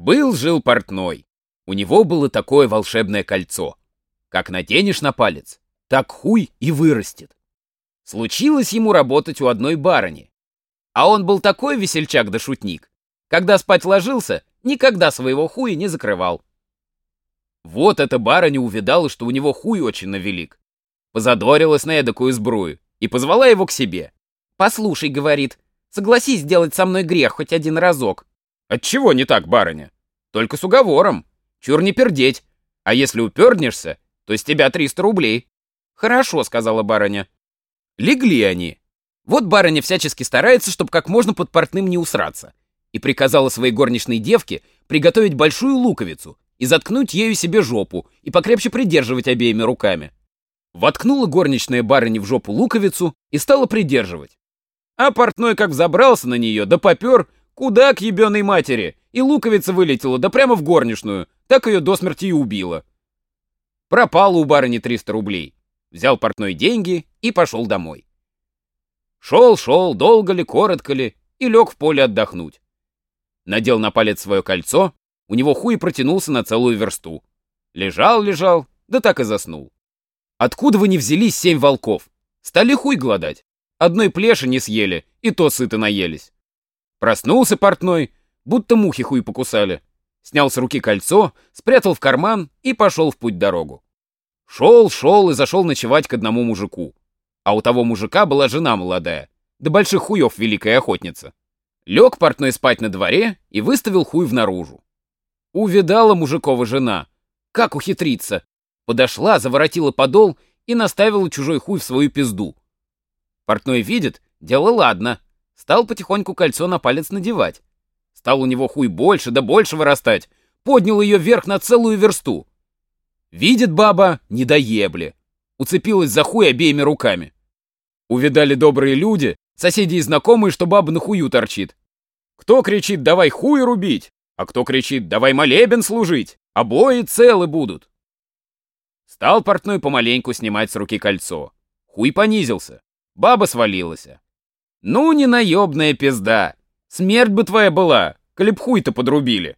Был-жил портной. У него было такое волшебное кольцо. Как наденешь на палец, так хуй и вырастет. Случилось ему работать у одной барыни. А он был такой весельчак да шутник. Когда спать ложился, никогда своего хуя не закрывал. Вот эта барыня увидала, что у него хуй очень навелик. Позадорилась на эдакую сбрую и позвала его к себе. «Послушай», — говорит, — «согласись сделать со мной грех хоть один разок». «Отчего не так, барыня? Только с уговором. Чур не пердеть. А если упернешься, то с тебя 300 рублей». «Хорошо», — сказала барыня. Легли они. Вот барыня всячески старается, чтобы как можно под портным не усраться. И приказала своей горничной девке приготовить большую луковицу и заткнуть ею себе жопу и покрепче придерживать обеими руками. Воткнула горничная барыня в жопу луковицу и стала придерживать. А портной как взобрался на нее, да попер, куда к ебеной матери, и луковица вылетела, да прямо в горничную, так ее до смерти и убила. Пропало у барыни 300 рублей. Взял портной деньги и пошел домой. Шел-шел, долго ли, коротко ли, и лег в поле отдохнуть. Надел на палец свое кольцо, у него хуй протянулся на целую версту. Лежал-лежал, да так и заснул. Откуда вы не взялись семь волков? Стали хуй гладать. Одной плеши не съели, и то сыто наелись. Проснулся портной, будто мухи хуй покусали. Снял с руки кольцо, спрятал в карман и пошел в путь-дорогу. Шел, шел и зашел ночевать к одному мужику. А у того мужика была жена молодая, да больших хуев великая охотница. Лег портной спать на дворе и выставил хуй в наружу. Увидала мужикова жена. Как ухитриться? Подошла, заворотила подол и наставила чужой хуй в свою пизду. Портной видит, дело ладно. Стал потихоньку кольцо на палец надевать. Стал у него хуй больше да больше вырастать. Поднял ее вверх на целую версту. Видит баба, не доебли. Уцепилась за хуй обеими руками. Увидали добрые люди, соседи и знакомые, что баба на хую торчит. Кто кричит «давай хуй рубить», а кто кричит «давай молебен служить», обои целы будут. Стал портной помаленьку снимать с руки кольцо. Хуй понизился. Баба свалилась. Ну, не наебная пизда. Смерть бы твоя была, коли б хуй-то подрубили.